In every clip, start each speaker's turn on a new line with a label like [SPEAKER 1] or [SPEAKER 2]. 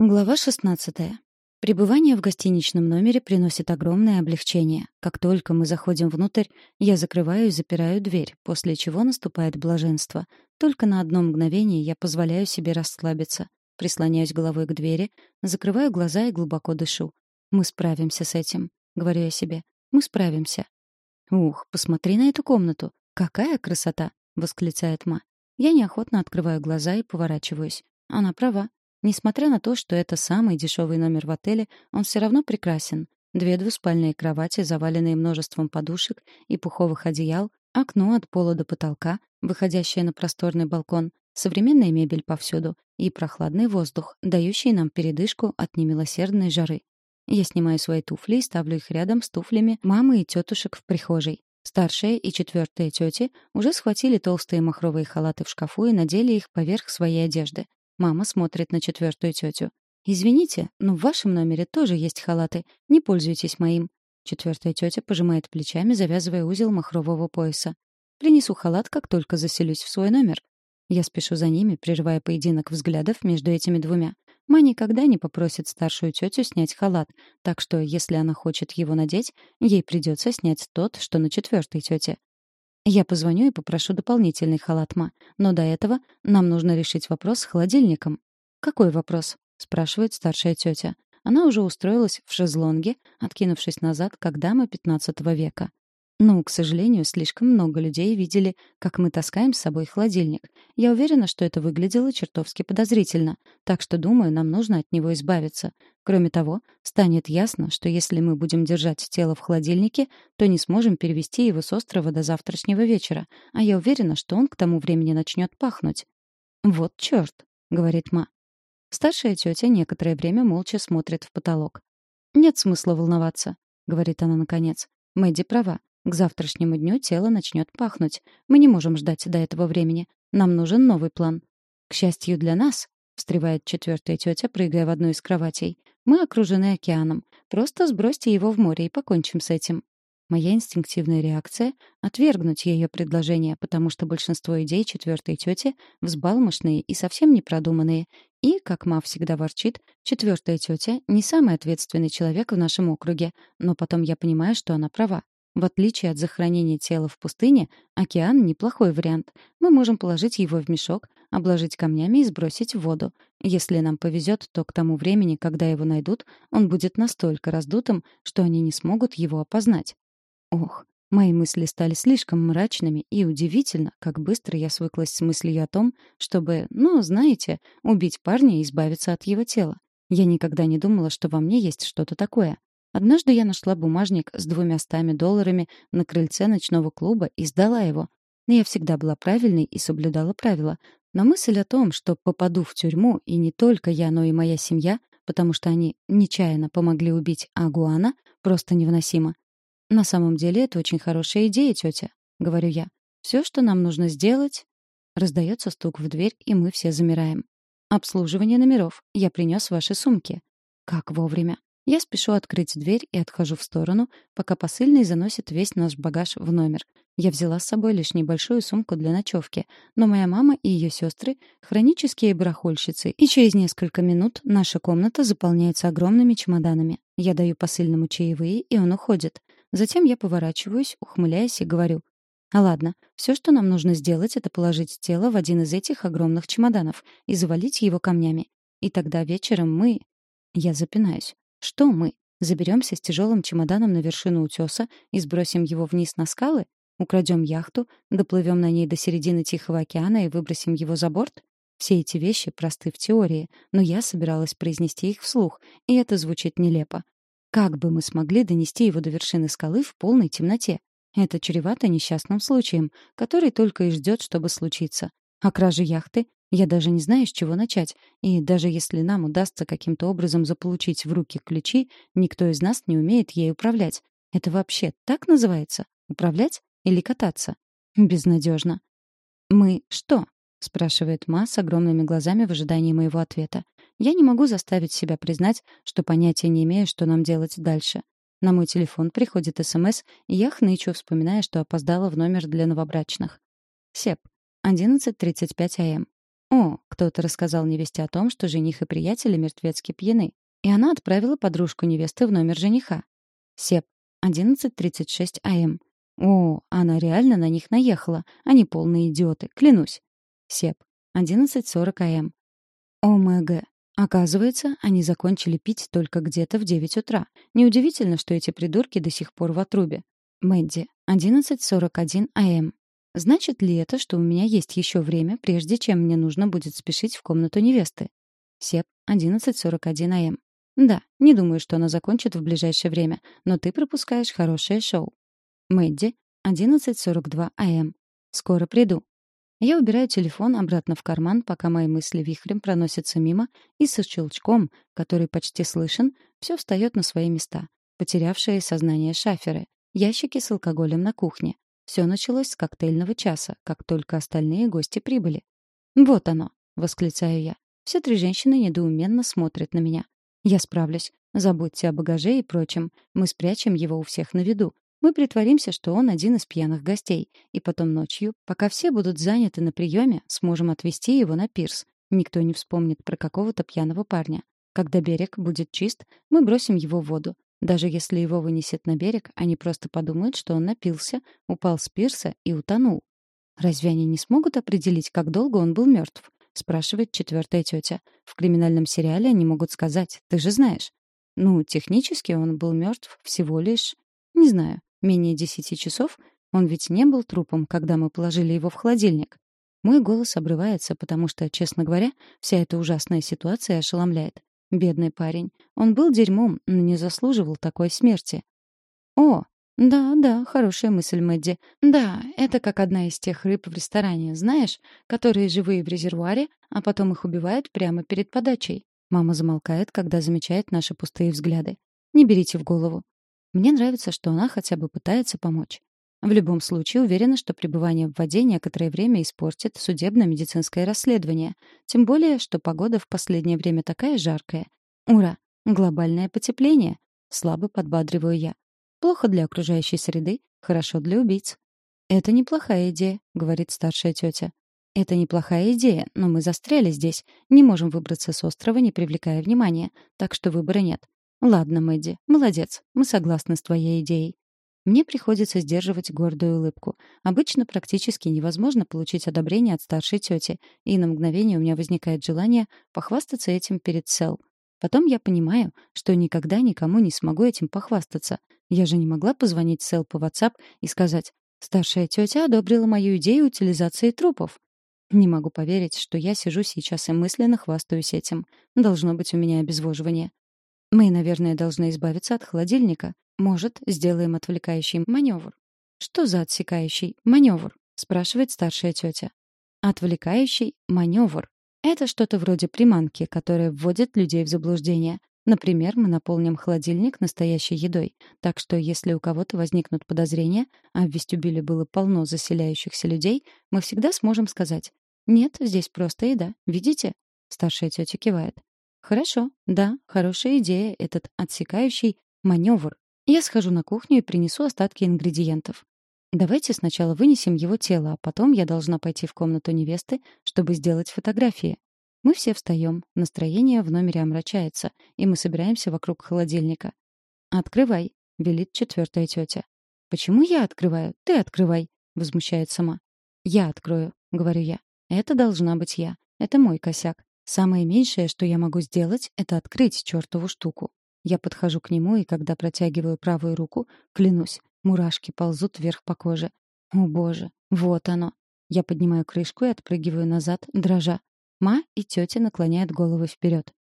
[SPEAKER 1] Глава 16. Пребывание в гостиничном номере приносит огромное облегчение. Как только мы заходим внутрь, я закрываю и запираю дверь, после чего наступает блаженство. Только на одно мгновение я позволяю себе расслабиться. Прислоняюсь головой к двери, закрываю глаза и глубоко дышу. Мы справимся с этим, говорю я себе. Мы справимся. Ух, посмотри на эту комнату. Какая красота, восклицает Ма. Я неохотно открываю глаза и поворачиваюсь. Она права. Несмотря на то, что это самый дешевый номер в отеле, он все равно прекрасен. Две двуспальные кровати, заваленные множеством подушек и пуховых одеял, окно от пола до потолка, выходящее на просторный балкон, современная мебель повсюду и прохладный воздух, дающий нам передышку от немилосердной жары. Я снимаю свои туфли и ставлю их рядом с туфлями мамы и тетушек в прихожей. Старшая и четвертая тети уже схватили толстые махровые халаты в шкафу и надели их поверх своей одежды. Мама смотрит на четвертую тетю. «Извините, но в вашем номере тоже есть халаты. Не пользуйтесь моим». Четвертая тетя пожимает плечами, завязывая узел махрового пояса. «Принесу халат, как только заселюсь в свой номер». Я спешу за ними, прерывая поединок взглядов между этими двумя. Ма никогда не попросит старшую тетю снять халат, так что, если она хочет его надеть, ей придется снять тот, что на четвертой тете. Я позвоню и попрошу дополнительный халатма. Но до этого нам нужно решить вопрос с холодильником. «Какой вопрос?» — спрашивает старшая тетя. Она уже устроилась в шезлонге, откинувшись назад, как дама XV века. Ну, к сожалению, слишком много людей видели, как мы таскаем с собой холодильник. Я уверена, что это выглядело чертовски подозрительно, так что, думаю, нам нужно от него избавиться. Кроме того, станет ясно, что если мы будем держать тело в холодильнике, то не сможем перевести его с острова до завтрашнего вечера, а я уверена, что он к тому времени начнет пахнуть. «Вот черт», — говорит Ма. Старшая тетя некоторое время молча смотрит в потолок. «Нет смысла волноваться», — говорит она наконец. «Мэдди права. К завтрашнему дню тело начнет пахнуть. Мы не можем ждать до этого времени. Нам нужен новый план. К счастью для нас, встревает четвертая тетя, прыгая в одну из кроватей. Мы окружены океаном. Просто сбросьте его в море и покончим с этим. Моя инстинктивная реакция — отвергнуть ее предложение, потому что большинство идей четвертой тети взбалмошные и совсем непродуманные. И, как Ма всегда ворчит, четвертая тетя не самый ответственный человек в нашем округе. Но потом я понимаю, что она права. В отличие от захоронения тела в пустыне, океан — неплохой вариант. Мы можем положить его в мешок, обложить камнями и сбросить в воду. Если нам повезет, то к тому времени, когда его найдут, он будет настолько раздутым, что они не смогут его опознать. Ох, мои мысли стали слишком мрачными, и удивительно, как быстро я свыклась с мыслью о том, чтобы, ну, знаете, убить парня и избавиться от его тела. Я никогда не думала, что во мне есть что-то такое. Однажды я нашла бумажник с двумя стами долларами на крыльце ночного клуба и сдала его. Но я всегда была правильной и соблюдала правила. Но мысль о том, что попаду в тюрьму, и не только я, но и моя семья, потому что они нечаянно помогли убить Агуана, просто невыносима. «На самом деле это очень хорошая идея, тетя», — говорю я. «Все, что нам нужно сделать...» Раздается стук в дверь, и мы все замираем. «Обслуживание номеров. Я принес ваши сумки». Как вовремя. Я спешу открыть дверь и отхожу в сторону, пока посыльный заносит весь наш багаж в номер. Я взяла с собой лишь небольшую сумку для ночевки, но моя мама и ее сестры — хронические барахольщицы, и через несколько минут наша комната заполняется огромными чемоданами. Я даю посыльному чаевые, и он уходит. Затем я поворачиваюсь, ухмыляясь и говорю. «А ладно, все, что нам нужно сделать, это положить тело в один из этих огромных чемоданов и завалить его камнями. И тогда вечером мы...» Я запинаюсь. Что мы? Заберемся с тяжелым чемоданом на вершину утеса и сбросим его вниз на скалы? Украдем яхту, доплывем на ней до середины Тихого океана и выбросим его за борт? Все эти вещи просты в теории, но я собиралась произнести их вслух, и это звучит нелепо. Как бы мы смогли донести его до вершины скалы в полной темноте? Это чревато несчастным случаем, который только и ждет, чтобы случиться. А кража яхты я даже не знаю, с чего начать, и даже если нам удастся каким-то образом заполучить в руки ключи, никто из нас не умеет ей управлять. Это вообще так называется? Управлять или кататься? Безнадежно. «Мы что?» — спрашивает Ма с огромными глазами в ожидании моего ответа. Я не могу заставить себя признать, что понятия не имею, что нам делать дальше. На мой телефон приходит СМС, и я хнычу, вспоминая, что опоздала в номер для новобрачных. Сеп, 11.35 АМ. О, кто-то рассказал невесте о том, что жених и приятели мертвецки пьяны, и она отправила подружку невесты в номер жениха. Сеп, 11.36 АМ. О, она реально на них наехала. Они полные идиоты, клянусь. Сеп, 11.40 АМ. ОМГ. Оказывается, они закончили пить только где-то в 9 утра. Неудивительно, что эти придурки до сих пор в отрубе. Мэдди, 11.41 АМ. Значит ли это, что у меня есть еще время, прежде чем мне нужно будет спешить в комнату невесты? Сеп, 11.41 АМ. Да, не думаю, что она закончит в ближайшее время, но ты пропускаешь хорошее шоу. Мэдди, 11.42 АМ. Скоро приду. Я убираю телефон обратно в карман, пока мои мысли вихрем проносятся мимо, и со щелчком, который почти слышен, все встает на свои места. Потерявшие сознание шаферы, ящики с алкоголем на кухне. Все началось с коктейльного часа, как только остальные гости прибыли. «Вот оно!» — восклицаю я. Все три женщины недоуменно смотрят на меня. «Я справлюсь. Забудьте о багаже и прочем. Мы спрячем его у всех на виду. Мы притворимся, что он один из пьяных гостей, и потом ночью, пока все будут заняты на приеме, сможем отвезти его на пирс. Никто не вспомнит про какого-то пьяного парня. Когда берег будет чист, мы бросим его в воду. Даже если его вынесет на берег, они просто подумают, что он напился, упал с пирса и утонул. Разве они не смогут определить, как долго он был мертв? спрашивает четвертая тетя. В криминальном сериале они могут сказать, ты же знаешь. Ну, технически он был мертв всего лишь, не знаю, Менее десяти часов? Он ведь не был трупом, когда мы положили его в холодильник. Мой голос обрывается, потому что, честно говоря, вся эта ужасная ситуация ошеломляет. Бедный парень. Он был дерьмом, но не заслуживал такой смерти. О, да, да, хорошая мысль, Мэдди. Да, это как одна из тех рыб в ресторане, знаешь, которые живые в резервуаре, а потом их убивают прямо перед подачей. Мама замолкает, когда замечает наши пустые взгляды. Не берите в голову. Мне нравится, что она хотя бы пытается помочь. В любом случае, уверена, что пребывание в воде некоторое время испортит судебно-медицинское расследование. Тем более, что погода в последнее время такая жаркая. Ура! Глобальное потепление! Слабо подбадриваю я. Плохо для окружающей среды, хорошо для убийц. «Это неплохая идея», — говорит старшая тетя. «Это неплохая идея, но мы застряли здесь. Не можем выбраться с острова, не привлекая внимания. Так что выбора нет. «Ладно, Мэдди, молодец, мы согласны с твоей идеей». Мне приходится сдерживать гордую улыбку. Обычно практически невозможно получить одобрение от старшей тети, и на мгновение у меня возникает желание похвастаться этим перед Сел. Потом я понимаю, что никогда никому не смогу этим похвастаться. Я же не могла позвонить Сел по WhatsApp и сказать «Старшая тетя одобрила мою идею утилизации трупов». Не могу поверить, что я сижу сейчас и мысленно хвастаюсь этим. Должно быть у меня обезвоживание. Мы, наверное, должны избавиться от холодильника. Может, сделаем отвлекающий маневр. Что за отсекающий маневр? спрашивает старшая тетя. Отвлекающий маневр. Это что-то вроде приманки, которая вводит людей в заблуждение. Например, мы наполним холодильник настоящей едой. Так что если у кого-то возникнут подозрения, а в вестибюле было полно заселяющихся людей, мы всегда сможем сказать «Нет, здесь просто еда. Видите?» Старшая тетя кивает. Хорошо, да, хорошая идея этот отсекающий маневр. Я схожу на кухню и принесу остатки ингредиентов. Давайте сначала вынесем его тело, а потом я должна пойти в комнату невесты, чтобы сделать фотографии. Мы все встаем, настроение в номере омрачается, и мы собираемся вокруг холодильника. «Открывай», — велит четвертая тетя. «Почему я открываю? Ты открывай», — возмущает сама. «Я открою», — говорю я. «Это должна быть я. Это мой косяк. Самое меньшее, что я могу сделать, это открыть чертову штуку. Я подхожу к нему, и когда протягиваю правую руку, клянусь, мурашки ползут вверх по коже. О, боже, вот оно. Я поднимаю крышку и отпрыгиваю назад, дрожа. Ма и тетя наклоняют головы вперед.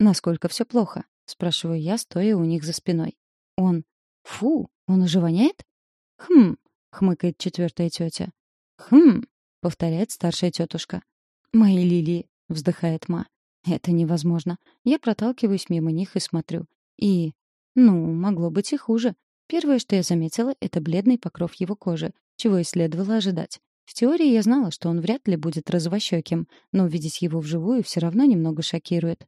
[SPEAKER 1] «Насколько все плохо?» — спрашиваю я, стоя у них за спиной. Он. «Фу, он уже воняет?» «Хм», — хмыкает четвертая тетя. «Хм», — повторяет старшая тетушка. «Мои лилии, — вздыхает Ма. «Это невозможно. Я проталкиваюсь мимо них и смотрю. И... Ну, могло быть и хуже. Первое, что я заметила, — это бледный покров его кожи, чего и следовало ожидать. В теории я знала, что он вряд ли будет розовощеким, но увидеть его вживую все равно немного шокирует.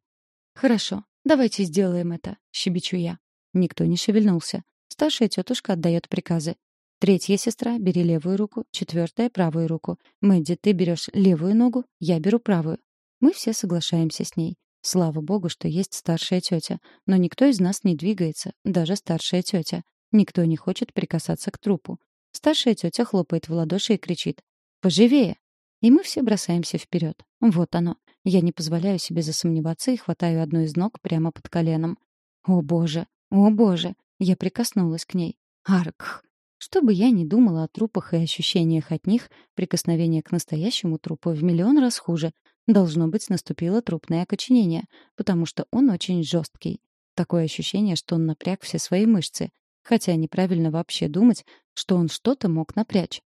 [SPEAKER 1] «Хорошо, давайте сделаем это», — щебечу я. Никто не шевельнулся. Старшая тетушка отдает приказы. Третья сестра, бери левую руку, четвертая — правую руку. Мэдди, ты берешь левую ногу, я беру правую. Мы все соглашаемся с ней. Слава богу, что есть старшая тетя, но никто из нас не двигается, даже старшая тетя. Никто не хочет прикасаться к трупу. Старшая тетя хлопает в ладоши и кричит «Поживее!». И мы все бросаемся вперед. Вот оно. Я не позволяю себе засомневаться и хватаю одну из ног прямо под коленом. О боже! О боже! Я прикоснулась к ней. Аркх! Что бы я ни думала о трупах и ощущениях от них, прикосновение к настоящему трупу в миллион раз хуже. Должно быть, наступило трупное окоченение, потому что он очень жесткий. Такое ощущение, что он напряг все свои мышцы. Хотя неправильно вообще думать, что он что-то мог напрячь.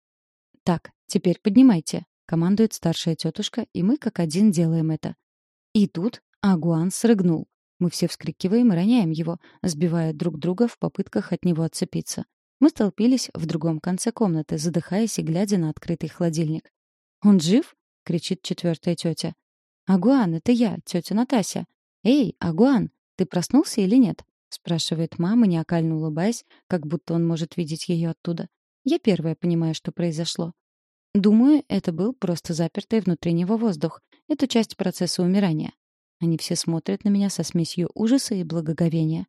[SPEAKER 1] «Так, теперь поднимайте», — командует старшая тетушка, и мы как один делаем это. И тут Агуан срыгнул. Мы все вскрикиваем и роняем его, сбивая друг друга в попытках от него отцепиться. Мы столпились в другом конце комнаты, задыхаясь и глядя на открытый холодильник. «Он жив?» — кричит четвертая тетя. «Агуан, это я, тетя Натася. Эй, Агуан, ты проснулся или нет?» — спрашивает мама, неокально улыбаясь, как будто он может видеть ее оттуда. Я первая понимаю, что произошло. Думаю, это был просто запертый внутри него воздух. Это часть процесса умирания. Они все смотрят на меня со смесью ужаса и благоговения.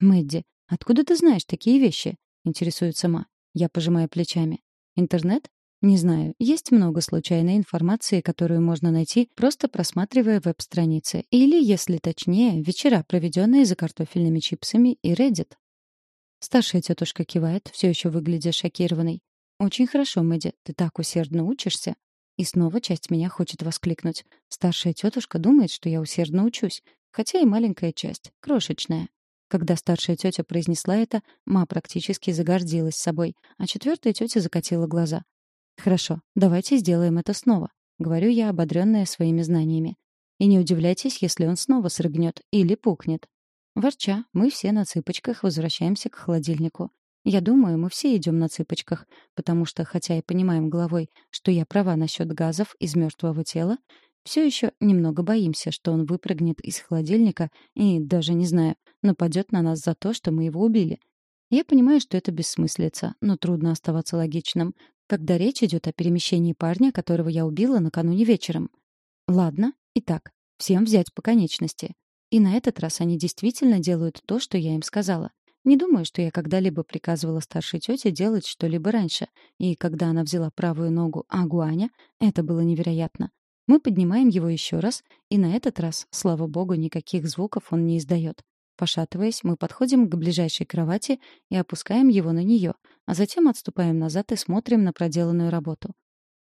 [SPEAKER 1] «Мэдди, откуда ты знаешь такие вещи?» — интересуется Ма. Я пожимаю плечами. «Интернет? Не знаю. Есть много случайной информации, которую можно найти, просто просматривая веб-страницы. Или, если точнее, вечера, проведенные за картофельными чипсами и Reddit. Старшая тетушка кивает, все еще выглядя шокированной. «Очень хорошо, Мэдди, ты так усердно учишься». И снова часть меня хочет воскликнуть. Старшая тетушка думает, что я усердно учусь, хотя и маленькая часть, крошечная. Когда старшая тетя произнесла это, ма практически загордилась собой, а четвертая тетя закатила глаза. «Хорошо, давайте сделаем это снова», — говорю я, ободренная своими знаниями. «И не удивляйтесь, если он снова срыгнет или пукнет». Ворча, мы все на цыпочках возвращаемся к холодильнику. Я думаю, мы все идем на цыпочках, потому что, хотя и понимаем головой, что я права насчет газов из мертвого тела, все еще немного боимся, что он выпрыгнет из холодильника и, даже не знаю, нападет на нас за то, что мы его убили. Я понимаю, что это бессмыслица, но трудно оставаться логичным, когда речь идет о перемещении парня, которого я убила накануне вечером. Ладно, итак, всем взять по конечности. И на этот раз они действительно делают то, что я им сказала. Не думаю, что я когда-либо приказывала старшей тете делать что-либо раньше, и когда она взяла правую ногу Агуаня, это было невероятно. Мы поднимаем его еще раз, и на этот раз, слава богу, никаких звуков он не издает. Пошатываясь, мы подходим к ближайшей кровати и опускаем его на нее, а затем отступаем назад и смотрим на проделанную работу.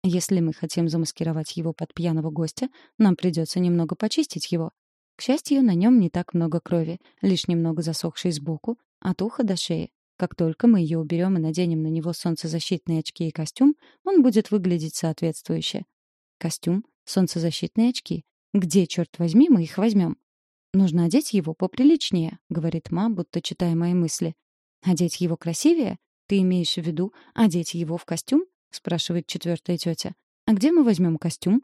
[SPEAKER 1] Если мы хотим замаскировать его под пьяного гостя, нам придется немного почистить его. К счастью, на нем не так много крови, лишь немного засохшей сбоку, от уха до шеи. Как только мы ее уберем и наденем на него солнцезащитные очки и костюм, он будет выглядеть соответствующе. Костюм, солнцезащитные очки. Где, черт возьми, мы их возьмем? Нужно одеть его поприличнее, говорит ма, будто читая мои мысли. Одеть его красивее? Ты имеешь в виду одеть его в костюм? спрашивает четвертая тетя. А где мы возьмем костюм?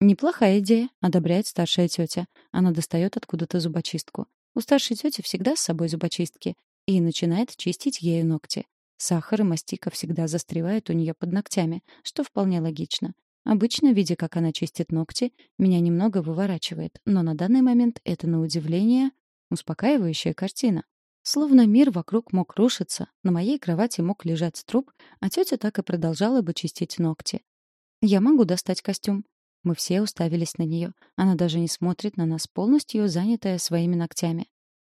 [SPEAKER 1] Неплохая идея, одобряет старшая тетя. Она достает откуда-то зубочистку. У старшей тети всегда с собой зубочистки и начинает чистить ею ногти. Сахар и мастика всегда застревают у нее под ногтями, что вполне логично. Обычно, видя, как она чистит ногти, меня немного выворачивает, но на данный момент это, на удивление, успокаивающая картина. Словно мир вокруг мог рушиться, на моей кровати мог лежать труп, а тетя так и продолжала бы чистить ногти. «Я могу достать костюм». Мы все уставились на нее. Она даже не смотрит на нас, полностью занятая своими ногтями.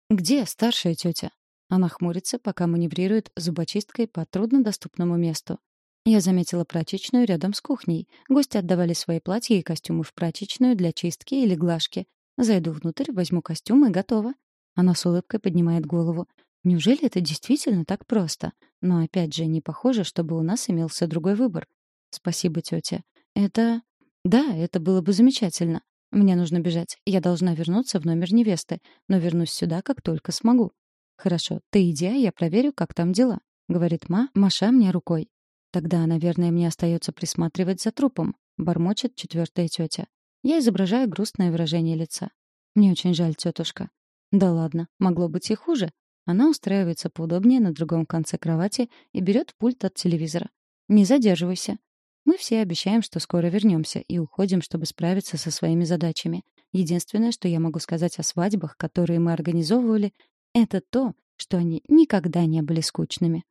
[SPEAKER 1] «Где старшая тетя?» Она хмурится, пока маневрирует зубочисткой по труднодоступному месту. Я заметила прачечную рядом с кухней. Гости отдавали свои платья и костюмы в прачечную для чистки или глажки. Зайду внутрь, возьму костюм и готово. Она с улыбкой поднимает голову. Неужели это действительно так просто? Но опять же, не похоже, чтобы у нас имелся другой выбор. Спасибо, тетя. Это... Да, это было бы замечательно. Мне нужно бежать. Я должна вернуться в номер невесты, но вернусь сюда, как только смогу. Хорошо, ты иди, а я проверю, как там дела, говорит Ма, маша мне рукой. Тогда, наверное, мне остается присматривать за трупом, бормочет четвертая тетя. Я изображаю грустное выражение лица. Мне очень жаль, тетушка. Да ладно, могло быть и хуже. Она устраивается поудобнее на другом конце кровати и берет пульт от телевизора. Не задерживайся. Мы все обещаем, что скоро вернемся, и уходим, чтобы справиться со своими задачами. Единственное, что я могу сказать о свадьбах, которые мы организовывали, это то, что они никогда не были скучными.